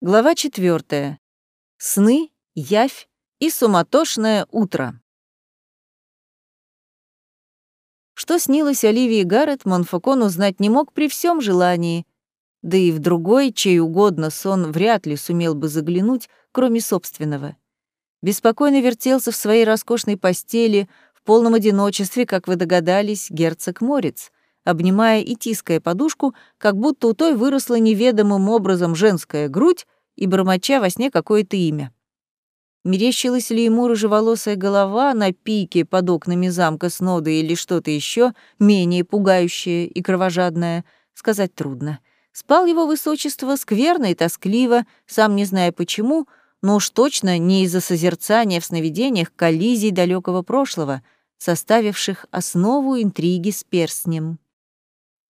Глава четвертая. Сны, явь и суматошное утро. Что снилось Оливии Гаррет, Монфокон узнать не мог при всем желании, да и в другой, чей угодно сон вряд ли сумел бы заглянуть, кроме собственного. Беспокойно вертелся в своей роскошной постели, в полном одиночестве, как вы догадались, герцог Морец, обнимая и тиская подушку, как будто у той выросла неведомым образом женская грудь и бормоча во сне какое-то имя. Мерещилась ли ему рыжеволосая голова на пике под окнами замка Снода или что-то еще менее пугающее и кровожадное, сказать трудно. Спал его высочество скверно и тоскливо, сам не зная почему, но уж точно не из-за созерцания в сновидениях коллизий далекого прошлого, составивших основу интриги с перстнем.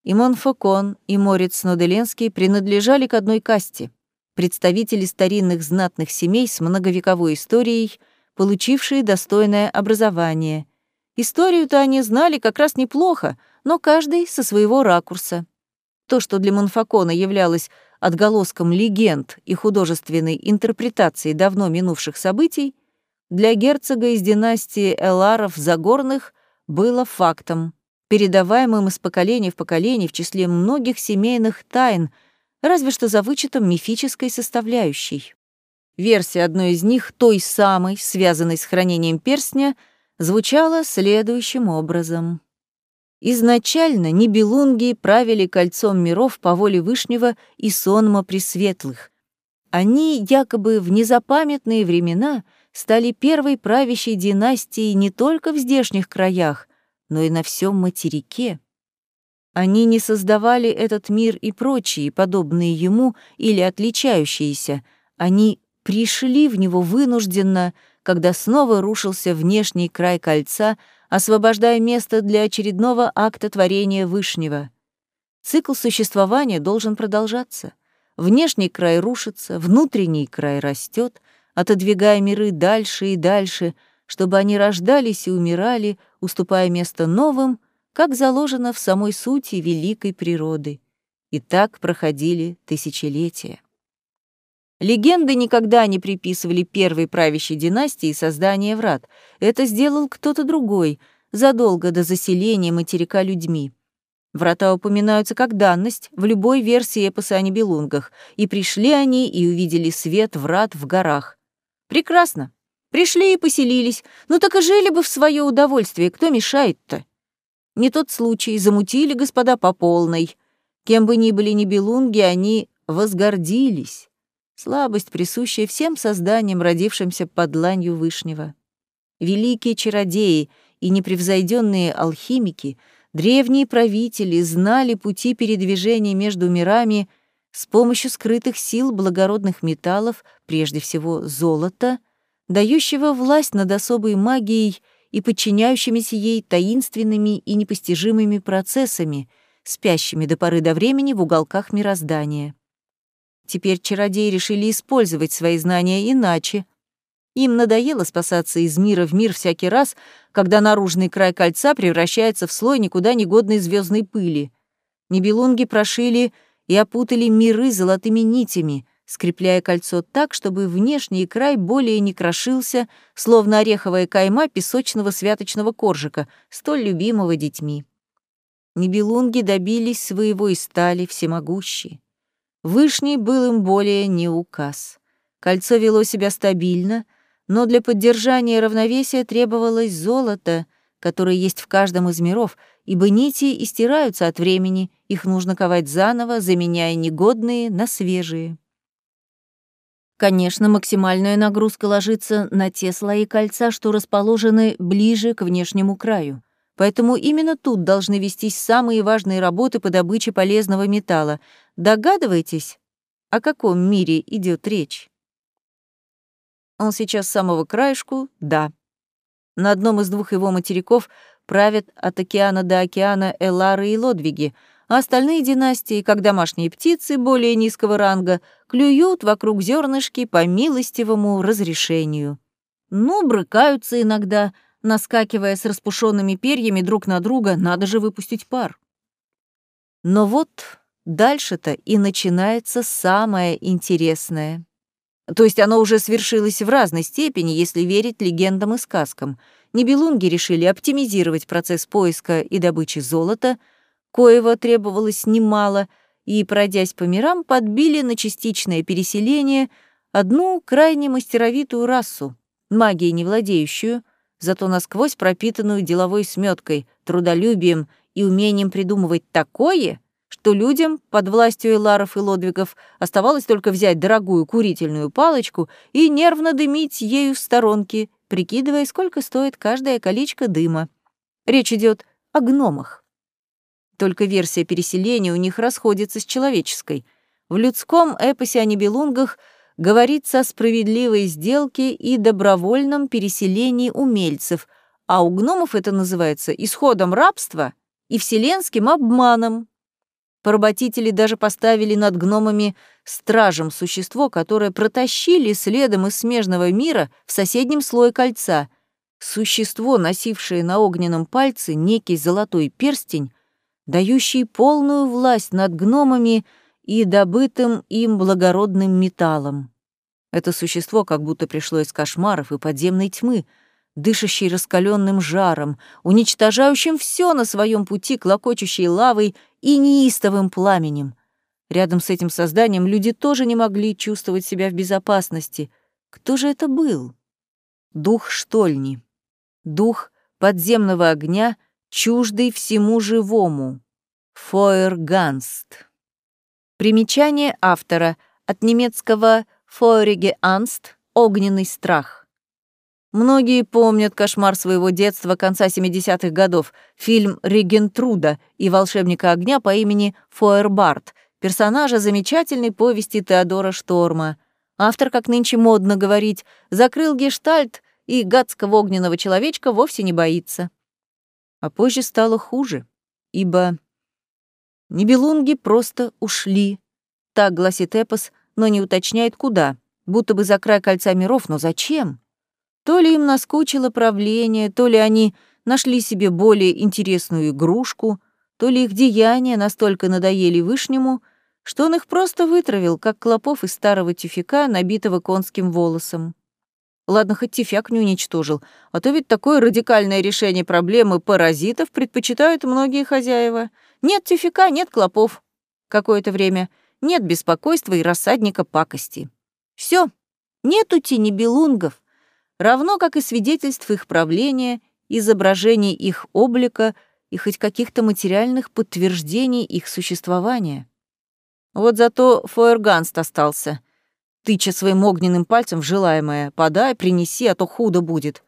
И Монфокон, и Морец Ноделенский принадлежали к одной касте — представители старинных знатных семей с многовековой историей, получившие достойное образование. Историю-то они знали как раз неплохо, но каждый со своего ракурса. То, что для Монфокона являлось отголоском легенд и художественной интерпретации давно минувших событий, для герцога из династии Эларов Загорных было фактом передаваемым из поколения в поколение в числе многих семейных тайн, разве что за вычетом мифической составляющей. Версия одной из них, той самой, связанной с хранением перстня, звучала следующим образом. Изначально небелунги правили кольцом миров по воле Вышнего и сонма Пресветлых. Они, якобы в незапамятные времена, стали первой правящей династией не только в здешних краях, но и на всем материке. Они не создавали этот мир и прочие, подобные ему или отличающиеся. Они пришли в него вынужденно, когда снова рушился внешний край кольца, освобождая место для очередного акта творения Вышнего. Цикл существования должен продолжаться. Внешний край рушится, внутренний край растет, отодвигая миры дальше и дальше — чтобы они рождались и умирали, уступая место новым, как заложено в самой сути великой природы. И так проходили тысячелетия. Легенды никогда не приписывали первой правящей династии создание врат. Это сделал кто-то другой, задолго до заселения материка людьми. Врата упоминаются как данность в любой версии эпоса о Нибелунгах, и пришли они и увидели свет врат в горах. Прекрасно. Пришли и поселились. Ну так и жили бы в свое удовольствие. Кто мешает-то? Не тот случай. Замутили господа по полной. Кем бы ни были небелунги, они возгордились. Слабость, присущая всем созданиям, родившимся под ланью Вышнего. Великие чародеи и непревзойденные алхимики, древние правители знали пути передвижения между мирами с помощью скрытых сил благородных металлов, прежде всего золота — дающего власть над особой магией и подчиняющимися ей таинственными и непостижимыми процессами, спящими до поры до времени в уголках мироздания. Теперь чародеи решили использовать свои знания иначе. Им надоело спасаться из мира в мир всякий раз, когда наружный край кольца превращается в слой никуда не годной звездной пыли. Небелунги прошили и опутали миры золотыми нитями — скрепляя кольцо так, чтобы внешний край более не крошился, словно ореховая кайма песочного святочного коржика, столь любимого детьми. Небелунги добились своего и стали всемогущи. Вышний был им более не указ. Кольцо вело себя стабильно, но для поддержания равновесия требовалось золото, которое есть в каждом из миров, ибо нити истираются от времени, их нужно ковать заново, заменяя негодные на свежие. Конечно, максимальная нагрузка ложится на те слои кольца, что расположены ближе к внешнему краю. Поэтому именно тут должны вестись самые важные работы по добыче полезного металла. Догадываетесь, о каком мире идет речь? Он сейчас с самого краешку, да. На одном из двух его материков правят от океана до океана Элары и Лодвиги — а остальные династии, как домашние птицы более низкого ранга, клюют вокруг зернышки по милостивому разрешению. Ну, брыкаются иногда, наскакивая с распушенными перьями друг на друга, надо же выпустить пар. Но вот дальше-то и начинается самое интересное. То есть оно уже свершилось в разной степени, если верить легендам и сказкам. Нибелунги решили оптимизировать процесс поиска и добычи золота, коего требовалось немало, и, пройдясь по мирам, подбили на частичное переселение одну крайне мастеровитую расу, магией не владеющую, зато насквозь пропитанную деловой сметкой, трудолюбием и умением придумывать такое, что людям под властью Эларов и Лодвигов оставалось только взять дорогую курительную палочку и нервно дымить ею в сторонке, прикидывая, сколько стоит каждая колечко дыма. Речь идет о гномах. Только версия переселения у них расходится с человеческой. В людском эпосе о небелунгах говорится о справедливой сделке и добровольном переселении умельцев, а у гномов это называется исходом рабства и вселенским обманом. Поработители даже поставили над гномами стражем существо, которое протащили следом из смежного мира в соседнем слое кольца. Существо, носившее на огненном пальце некий золотой перстень, дающий полную власть над гномами и добытым им благородным металлом. Это существо как будто пришло из кошмаров и подземной тьмы — дышащий раскаленным жаром, уничтожающим все на своем пути, клокочущей лавой и неистовым пламенем. Рядом с этим созданием люди тоже не могли чувствовать себя в безопасности. Кто же это был? Дух штольни. Дух подземного огня, чуждый всему живому. Фойерганст. Примечание автора от немецкого «фойреге анст» — «огненный страх». Многие помнят кошмар своего детства конца 70-х годов, фильм «Регентруда» и «Волшебника огня» по имени Фойербарт, персонажа замечательной повести Теодора Шторма. Автор, как нынче модно говорить, закрыл гештальт и гадского огненного человечка вовсе не боится. А позже стало хуже, ибо Нибелунги просто ушли. Так гласит эпос, но не уточняет куда, будто бы за край кольца миров, но зачем? То ли им наскучило правление, то ли они нашли себе более интересную игрушку, то ли их деяния настолько надоели Вышнему, что он их просто вытравил, как клопов из старого тюфяка, набитого конским волосом. Ладно, хоть тюфяк не уничтожил, а то ведь такое радикальное решение проблемы паразитов предпочитают многие хозяева. Нет тюфяка, нет клопов. Какое-то время нет беспокойства и рассадника пакости. Все, нету тени белунгов, равно как и свидетельств их правления, изображений их облика и хоть каких-то материальных подтверждений их существования. Вот зато Фойерганст остался, тыча своим огненным пальцем в желаемое «подай, принеси, а то худо будет».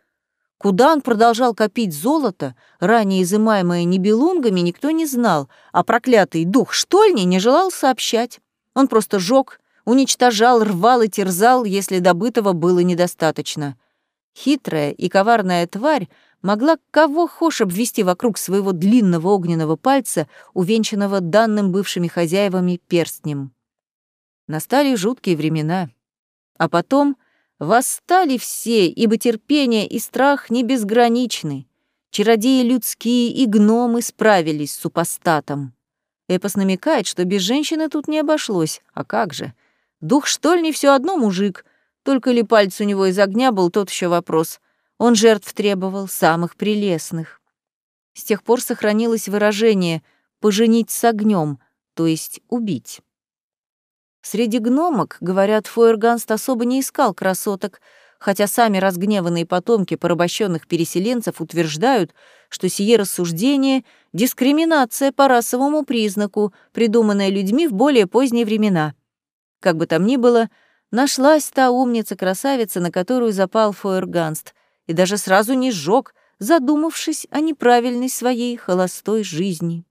Куда он продолжал копить золото, ранее изымаемое небелунгами, никто не знал, а проклятый дух штольни не желал сообщать. Он просто жёг, уничтожал, рвал и терзал, если добытого было недостаточно — Хитрая и коварная тварь могла кого хошь обвести вокруг своего длинного огненного пальца, увенчанного данным бывшими хозяевами перстнем. Настали жуткие времена. А потом восстали все, ибо терпение и страх не безграничны. Чародеи людские и гномы справились с супостатом. Эпос намекает, что без женщины тут не обошлось. А как же? Дух штольни все одно мужик, только ли пальц у него из огня был тот еще вопрос. Он жертв требовал, самых прелестных. С тех пор сохранилось выражение «поженить с огнем», то есть убить. Среди гномок, говорят, Фойерганст особо не искал красоток, хотя сами разгневанные потомки порабощенных переселенцев утверждают, что сие рассуждение — дискриминация по расовому признаку, придуманная людьми в более поздние времена. Как бы там ни было, — Нашлась та умница-красавица, на которую запал Фойерганст, и даже сразу не сжег, задумавшись о неправильной своей холостой жизни.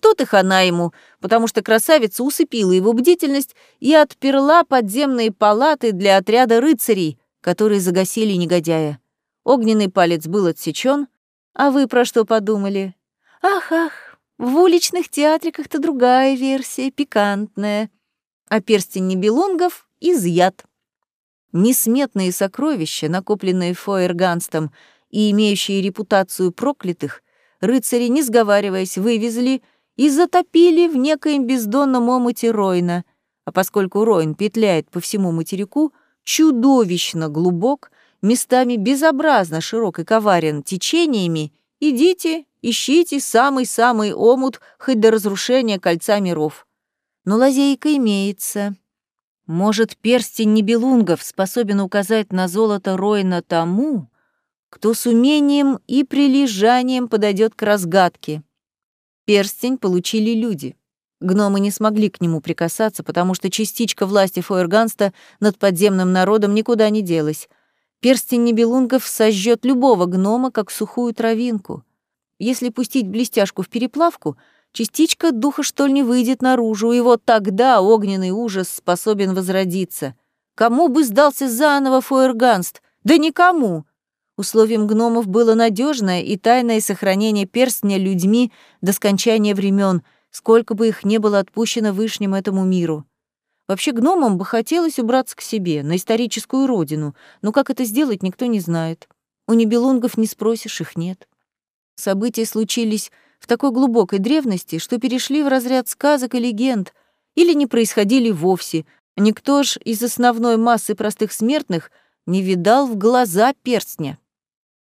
Тут и хана ему, потому что красавица усыпила его бдительность и отперла подземные палаты для отряда рыцарей, которые загасили негодяя. Огненный палец был отсечен, а вы про что подумали? Ах-ах, в уличных театриках-то другая версия, пикантная. А перстень Небелунгов изъят. Несметные сокровища, накопленные Фойерганстом и имеющие репутацию проклятых, рыцари, не сговариваясь, вывезли и затопили в некоем бездонном омуте Ройна. А поскольку Ройн петляет по всему материку, чудовищно глубок, местами безобразно широк и коварен течениями, идите, ищите самый-самый омут хоть до разрушения кольца миров. Но лазейка имеется. Может, перстень Небелунгов способен указать на золото Ройна тому, кто с умением и прилежанием подойдет к разгадке. Перстень получили люди. Гномы не смогли к нему прикасаться, потому что частичка власти Фойерганста над подземным народом никуда не делась. Перстень Небелунгов сожжет любого гнома, как сухую травинку. Если пустить блестяшку в переплавку, частичка духа что ли не выйдет наружу, и вот тогда огненный ужас способен возродиться. Кому бы сдался заново Фойерганст? Да никому! Условием гномов было надежное и тайное сохранение перстня людьми до скончания времен, сколько бы их не было отпущено вышним этому миру. Вообще гномам бы хотелось убраться к себе, на историческую родину, но как это сделать, никто не знает. У небелунгов не спросишь, их нет. События случились в такой глубокой древности, что перешли в разряд сказок и легенд, или не происходили вовсе. Никто ж из основной массы простых смертных не видал в глаза перстня.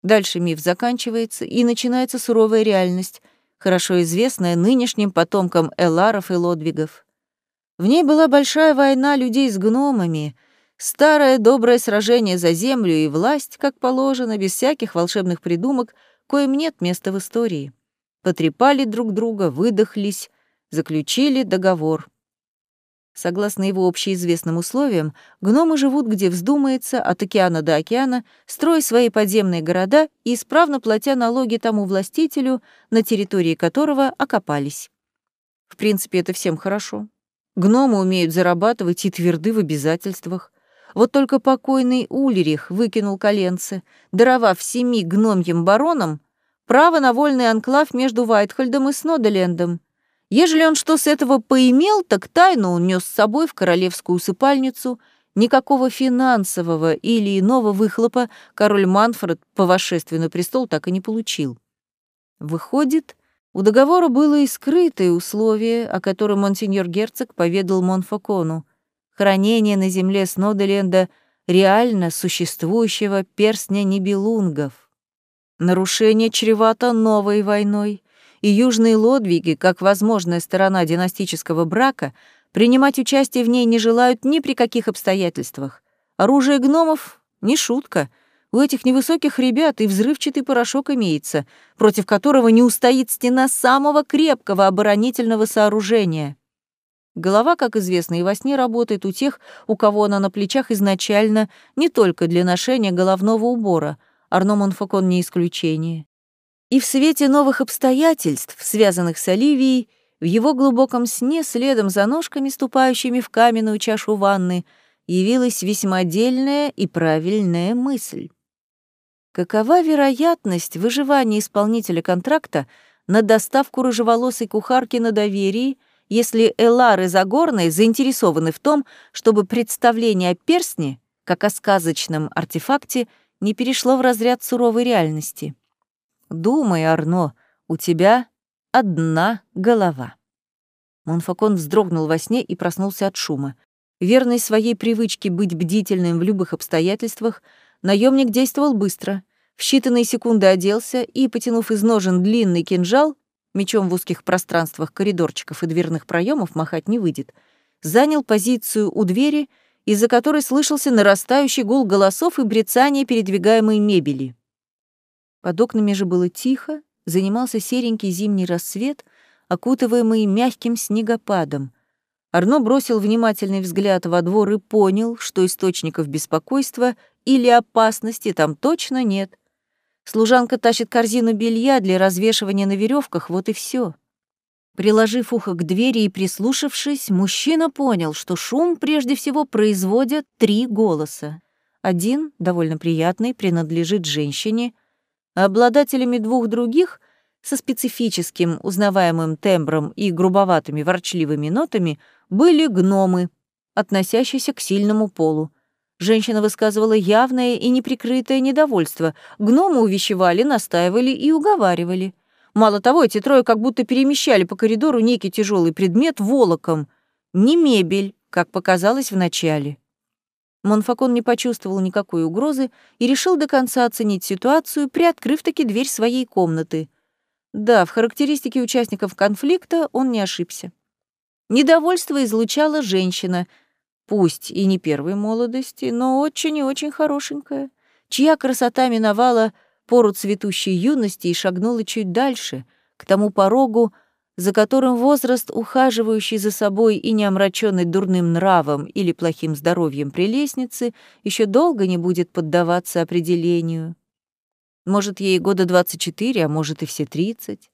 Дальше миф заканчивается, и начинается суровая реальность, хорошо известная нынешним потомкам Эларов и Лодвигов. В ней была большая война людей с гномами, старое доброе сражение за землю и власть, как положено, без всяких волшебных придумок, коим нет места в истории. Потрепали друг друга, выдохлись, заключили договор. Согласно его общеизвестным условиям, гномы живут где вздумается, от океана до океана, строя свои подземные города и исправно платя налоги тому властителю, на территории которого окопались. В принципе, это всем хорошо. Гномы умеют зарабатывать и тверды в обязательствах. Вот только покойный Ульрих выкинул коленцы, даровав семи гномьим баронам право на вольный анклав между Вайтхольдом и Снодолендом — Ежели он что с этого поимел, так тайну унес с собой в королевскую усыпальницу. Никакого финансового или иного выхлопа король Манфред по восшествию на престол так и не получил. Выходит, у договора было и скрытое условие, о котором монсеньор герцог поведал Монфакону — хранение на земле Сноделенда реально существующего перстня Нибелунгов. Нарушение чревато новой войной — и южные Лодвиги, как возможная сторона династического брака, принимать участие в ней не желают ни при каких обстоятельствах. Оружие гномов — не шутка. У этих невысоких ребят и взрывчатый порошок имеется, против которого не устоит стена самого крепкого оборонительного сооружения. Голова, как известно, и во сне работает у тех, у кого она на плечах изначально не только для ношения головного убора. Арно Монфакон не исключение. И в свете новых обстоятельств, связанных с Оливией, в его глубоком сне, следом за ножками, ступающими в каменную чашу ванны, явилась весьма дельная и правильная мысль. Какова вероятность выживания исполнителя контракта на доставку рыжеволосой кухарки на доверии, если Элар и Загорные заинтересованы в том, чтобы представление о перстне, как о сказочном артефакте, не перешло в разряд суровой реальности? Думай, Арно, у тебя одна голова. Монфакон вздрогнул во сне и проснулся от шума. Верный своей привычке быть бдительным в любых обстоятельствах, наемник действовал быстро. В считанные секунды оделся и, потянув из ножен длинный кинжал, мечом в узких пространствах коридорчиков и дверных проемов махать не выйдет, занял позицию у двери, из-за которой слышался нарастающий гул голосов и брецание передвигаемой мебели. Под окнами же было тихо, занимался серенький зимний рассвет, окутываемый мягким снегопадом. Арно бросил внимательный взгляд во двор и понял, что источников беспокойства или опасности там точно нет. Служанка тащит корзину белья для развешивания на веревках, вот и все. Приложив ухо к двери и прислушавшись, мужчина понял, что шум прежде всего производят три голоса. Один, довольно приятный, принадлежит женщине, Обладателями двух других со специфическим узнаваемым тембром и грубоватыми ворчливыми нотами были гномы, относящиеся к сильному полу. Женщина высказывала явное и неприкрытое недовольство. Гномы увещевали, настаивали и уговаривали. Мало того, эти трое как будто перемещали по коридору некий тяжелый предмет волоком. Не мебель, как показалось вначале. Монфакон не почувствовал никакой угрозы и решил до конца оценить ситуацию, приоткрыв таки дверь своей комнаты. Да, в характеристике участников конфликта он не ошибся. Недовольство излучала женщина, пусть и не первой молодости, но очень и очень хорошенькая, чья красота миновала пору цветущей юности и шагнула чуть дальше, к тому порогу, за которым возраст, ухаживающий за собой и не омраченный дурным нравом или плохим здоровьем при лестнице, еще долго не будет поддаваться определению. Может, ей года 24, а может и все 30.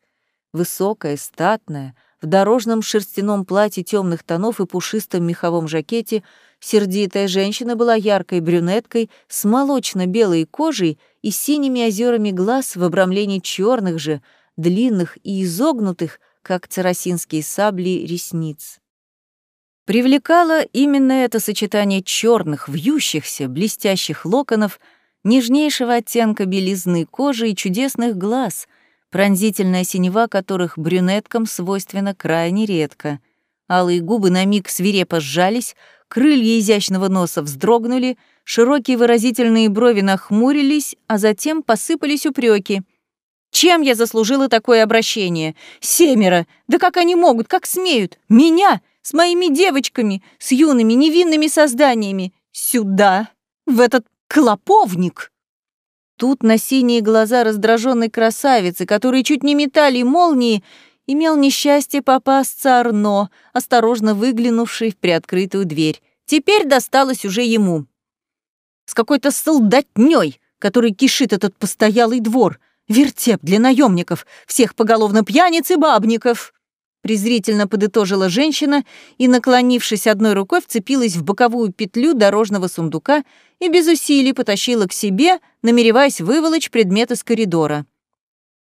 Высокая, статная, в дорожном шерстяном платье темных тонов и пушистом меховом жакете — Сердитая женщина была яркой брюнеткой с молочно-белой кожей и синими озерами глаз в обрамлении черных же, длинных и изогнутых, как царасинские сабли, ресниц. Привлекало именно это сочетание черных, вьющихся, блестящих локонов, нежнейшего оттенка белизны кожи и чудесных глаз, пронзительная синева которых брюнеткам свойственна крайне редко. Алые губы на миг свирепо сжались, крылья изящного носа вздрогнули, широкие выразительные брови нахмурились, а затем посыпались упреки. «Чем я заслужила такое обращение? Семеро! Да как они могут, как смеют? Меня! С моими девочками, с юными невинными созданиями! Сюда! В этот клоповник!» Тут на синие глаза раздраженной красавицы, которые чуть не метали молнии, имел несчастье попасться Арно, осторожно выглянувший в приоткрытую дверь. Теперь досталось уже ему. С какой-то солдатней, который кишит этот постоялый двор, вертеп для наемников, всех поголовно пьяниц и бабников. Презрительно подытожила женщина и, наклонившись одной рукой, вцепилась в боковую петлю дорожного сундука и без усилий потащила к себе, намереваясь выволочь предмет из коридора.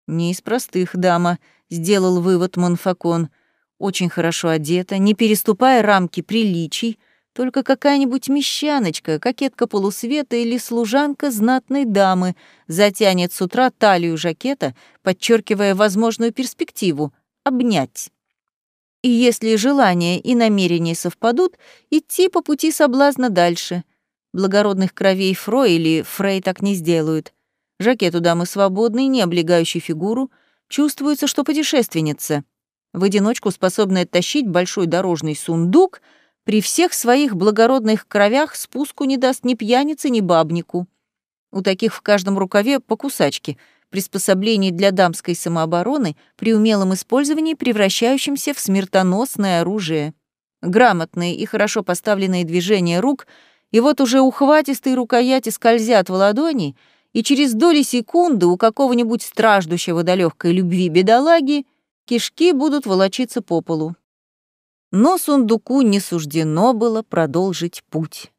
Не из простых, дама, сделал вывод Монфакон. Очень хорошо одета, не переступая рамки приличий, только какая-нибудь мещаночка, кокетка полусвета или служанка знатной дамы затянет с утра талию жакета, подчеркивая возможную перспективу — обнять. И если желания и намерения совпадут, идти по пути соблазна дальше. Благородных кровей Фро или Фрей так не сделают. Жакет у дамы свободный, не облегающий фигуру, Чувствуется, что путешественница, в одиночку способная тащить большой дорожный сундук, при всех своих благородных кровях спуску не даст ни пьянице, ни бабнику. У таких в каждом рукаве по кусачке, приспособлений для дамской самообороны при умелом использовании, превращающемся в смертоносное оружие. Грамотные и хорошо поставленные движения рук, и вот уже ухватистые рукояти скользят в ладони — и через доли секунды у какого-нибудь страждущего до легкой любви бедолаги кишки будут волочиться по полу. Но сундуку не суждено было продолжить путь.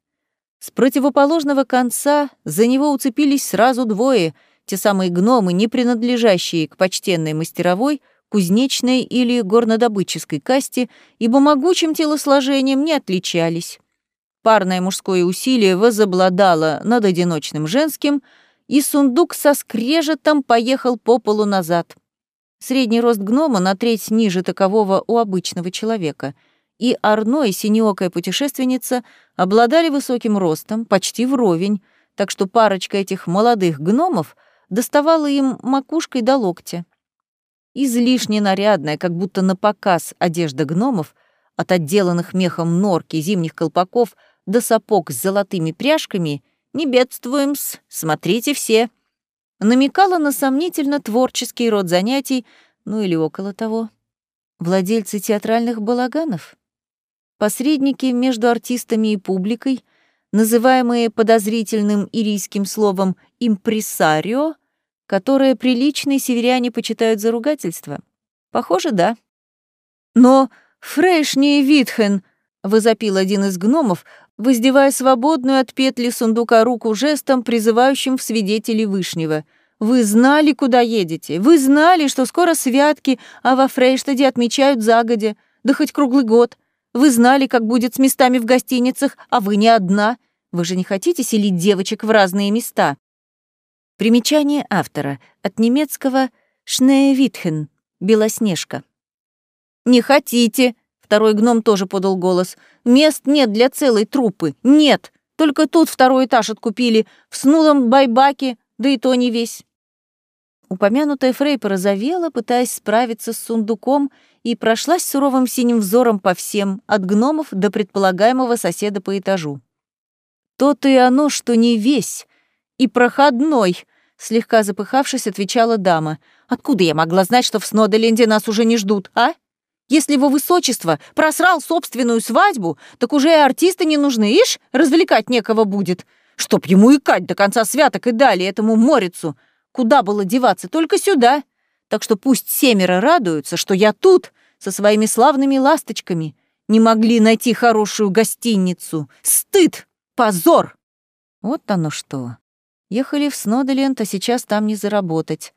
С противоположного конца за него уцепились сразу двое, те самые гномы, не принадлежащие к почтенной мастеровой, кузнечной или горнодобытческой касте, ибо могучим телосложением не отличались. Парное мужское усилие возобладало над одиночным женским — и сундук со скрежетом поехал по полу назад. Средний рост гнома на треть ниже такового у обычного человека. И Арно, и синеокая путешественница обладали высоким ростом, почти вровень, так что парочка этих молодых гномов доставала им макушкой до локтя. Излишне нарядная, как будто на показ одежда гномов, от отделанных мехом норки зимних колпаков до сапог с золотыми пряжками — не бедствуем-с, смотрите все. Намекала на сомнительно творческий род занятий, ну или около того. Владельцы театральных балаганов? Посредники между артистами и публикой, называемые подозрительным ирийским словом «импресарио», которое приличные северяне почитают за ругательство? Похоже, да. Но Фрейшни Витхен, возопил один из гномов, воздевая свободную от петли сундука руку жестом, призывающим в свидетели Вышнего. «Вы знали, куда едете? Вы знали, что скоро святки, а во Фрейштаде отмечают загодя, да хоть круглый год. Вы знали, как будет с местами в гостиницах, а вы не одна. Вы же не хотите селить девочек в разные места?» Примечание автора от немецкого Шнеевитхен, Белоснежка. «Не хотите!» — второй гном тоже подал голос. «Мест нет для целой трупы. Нет! Только тут второй этаж откупили, в снулом байбаке, да и то не весь». Упомянутая Фрей порозовела, пытаясь справиться с сундуком, и прошлась суровым синим взором по всем, от гномов до предполагаемого соседа по этажу. «То-то и оно, что не весь, и проходной», — слегка запыхавшись, отвечала дама. «Откуда я могла знать, что в Сноделенде нас уже не ждут, а? Если его высочество просрал собственную свадьбу, так уже и артисты не нужны, ишь, развлекать некого будет. Чтоб ему икать до конца святок и далее этому морицу. Куда было деваться? Только сюда. Так что пусть семеро радуются, что я тут, со своими славными ласточками. Не могли найти хорошую гостиницу. Стыд! Позор! Вот оно что. Ехали в Снодоленд, а сейчас там не заработать.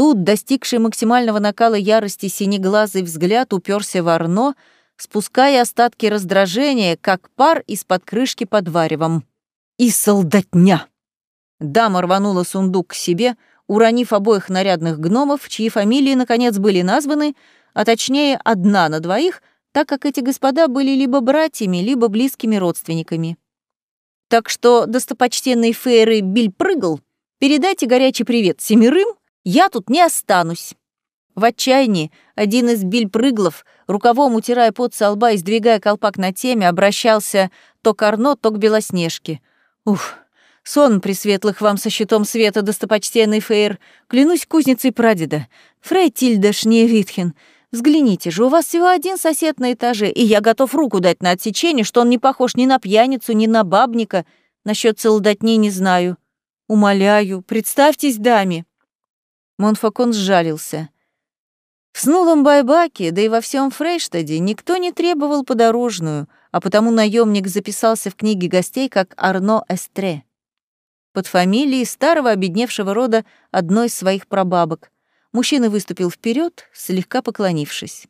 Тут, достигший максимального накала ярости, синеглазый взгляд уперся в Арно, спуская остатки раздражения, как пар из-под крышки под варевом. И солдатня! Дама рванула сундук к себе, уронив обоих нарядных гномов, чьи фамилии, наконец, были названы, а точнее, одна на двоих, так как эти господа были либо братьями, либо близкими родственниками. Так что, достопочтенный Фейры Биль прыгал, передайте горячий привет семерым, я тут не останусь. В отчаянии один из бильпрыглов, рукавом утирая пот со лба и сдвигая колпак на теме, обращался то к Арно, то к Белоснежке. Ух, сон пресветлых вам со щитом света, достопочтенный Фейр. Клянусь кузницей прадеда. Фрей Тильда Шневитхен, взгляните же, у вас всего один сосед на этаже, и я готов руку дать на отсечение, что он не похож ни на пьяницу, ни на бабника. Насчет целодотни не знаю. Умоляю, представьтесь даме. Монфакон сжалился. В снулом Байбаке, да и во всем Фрейштаде никто не требовал подорожную, а потому наемник записался в книге гостей как Арно Эстре. Под фамилией старого обедневшего рода одной из своих прабабок. Мужчина выступил вперед, слегка поклонившись.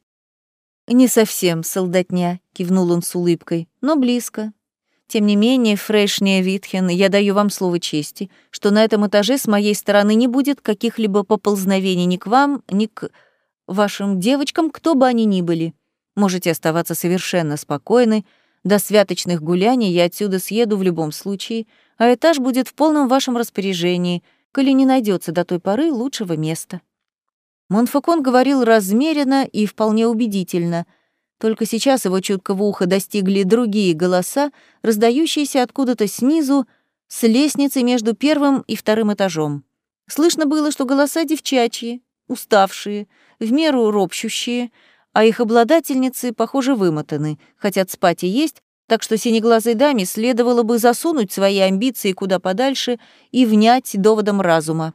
«Не совсем, солдатня», — кивнул он с улыбкой, — «но близко. Тем не менее, Фрейшния Витхен, я даю вам слово чести, что на этом этаже с моей стороны не будет каких-либо поползновений ни к вам, ни к вашим девочкам, кто бы они ни были. Можете оставаться совершенно спокойны. До святочных гуляний я отсюда съеду в любом случае, а этаж будет в полном вашем распоряжении, коли не найдется до той поры лучшего места». Монфакон говорил размеренно и вполне убедительно — только сейчас его чуткого уха достигли другие голоса, раздающиеся откуда-то снизу, с лестницы между первым и вторым этажом. Слышно было, что голоса девчачьи, уставшие, в меру ропщущие, а их обладательницы, похоже, вымотаны, хотят спать и есть, так что синеглазой даме следовало бы засунуть свои амбиции куда подальше и внять доводом разума.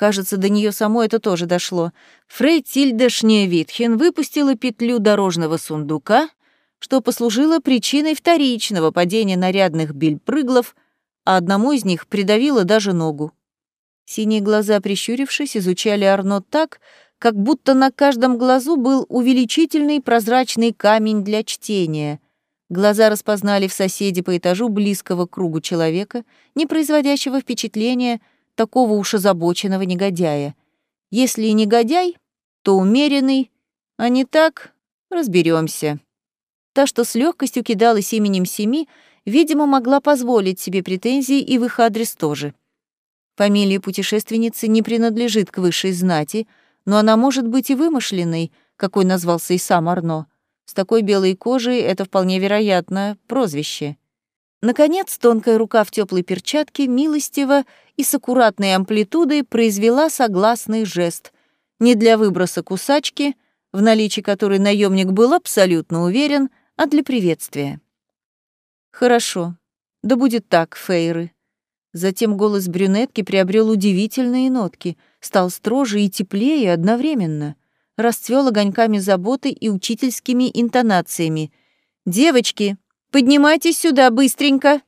Кажется, до нее самой это тоже дошло. Фрей Тильда Шневитхен выпустила петлю дорожного сундука, что послужило причиной вторичного падения нарядных бельпрыглов, а одному из них придавило даже ногу. Синие глаза, прищурившись, изучали Арно так, как будто на каждом глазу был увеличительный прозрачный камень для чтения. Глаза распознали в соседе по этажу близкого кругу человека, не производящего впечатления — такого уж озабоченного негодяя. Если и негодяй, то умеренный, а не так разберемся. Та, что с легкостью кидалась именем семи, видимо, могла позволить себе претензии и в их адрес тоже. Фамилия путешественницы не принадлежит к высшей знати, но она может быть и вымышленной, какой назвался и сам Арно. С такой белой кожей это вполне вероятно прозвище. Наконец, тонкая рука в теплой перчатке милостиво и с аккуратной амплитудой произвела согласный жест. Не для выброса кусачки, в наличии которой наемник был абсолютно уверен, а для приветствия. «Хорошо. Да будет так, Фейры». Затем голос брюнетки приобрел удивительные нотки, стал строже и теплее одновременно, расцвел огоньками заботы и учительскими интонациями. «Девочки, Поднимайтесь сюда быстренько!»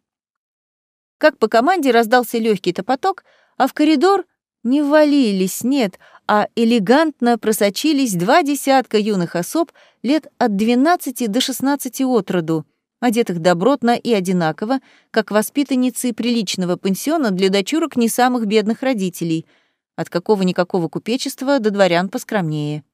Как по команде раздался легкий топоток, а в коридор не валились, нет, а элегантно просочились два десятка юных особ лет от 12 до 16 от роду, одетых добротно и одинаково, как воспитанницы приличного пансиона для дочурок не самых бедных родителей. От какого-никакого купечества до дворян поскромнее.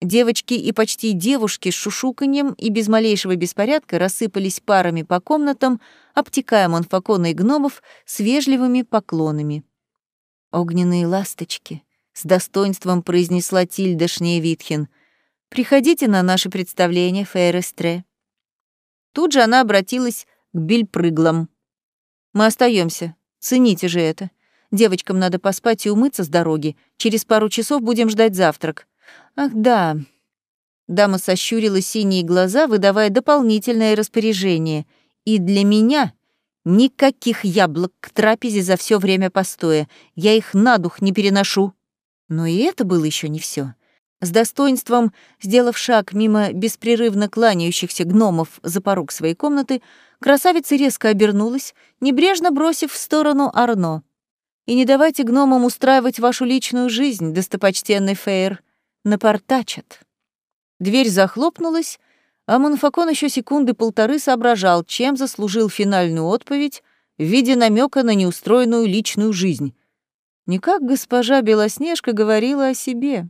Девочки и почти девушки с шушуканьем и без малейшего беспорядка рассыпались парами по комнатам, обтекая Монфакона и гномов с вежливыми поклонами. «Огненные ласточки», — с достоинством произнесла Тильда Шнеевитхен. «Приходите на наше представление, Фейрестре». Тут же она обратилась к бельпрыглам. «Мы остаемся. Цените же это. Девочкам надо поспать и умыться с дороги. Через пару часов будем ждать завтрак. Ах, да». Дама сощурила синие глаза, выдавая дополнительное распоряжение. «И для меня никаких яблок к трапезе за все время постоя. Я их на дух не переношу». Но и это было еще не все. С достоинством, сделав шаг мимо беспрерывно кланяющихся гномов за порог своей комнаты, красавица резко обернулась, небрежно бросив в сторону Арно. «И не давайте гномам устраивать вашу личную жизнь, достопочтенный Фейр. Напортачат». Дверь захлопнулась, а Монфакон еще секунды полторы соображал, чем заслужил финальную отповедь в виде намека на неустроенную личную жизнь. Не как госпожа Белоснежка говорила о себе.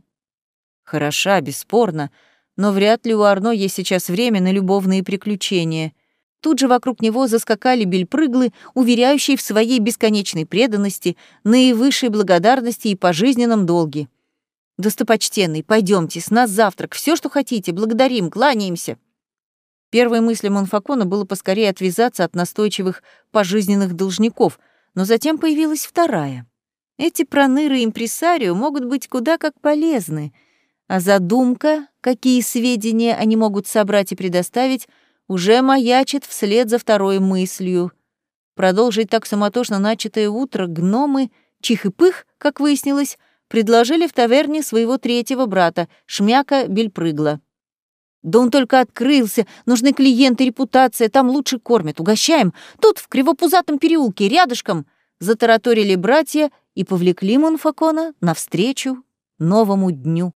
Хороша, бесспорно, но вряд ли у Арно есть сейчас время на любовные приключения. Тут же вокруг него заскакали бельпрыглы, уверяющие в своей бесконечной преданности, наивысшей благодарности и пожизненном долге. «Достопочтенный, пойдемте, с нас завтрак, все, что хотите, благодарим, кланяемся». Первой мыслью Монфакона было поскорее отвязаться от настойчивых пожизненных должников, но затем появилась вторая. Эти проныры импресарио могут быть куда как полезны — а задумка, какие сведения они могут собрать и предоставить, уже маячит вслед за второй мыслью. Продолжить так суматошно начатое утро гномы, чих и пых, как выяснилось, предложили в таверне своего третьего брата, Шмяка Бельпрыгла. «Да он только открылся, нужны клиенты, репутация, там лучше кормят, угощаем. Тут, в Кривопузатом переулке, рядышком!» Затараторили братья и повлекли Монфакона навстречу новому дню.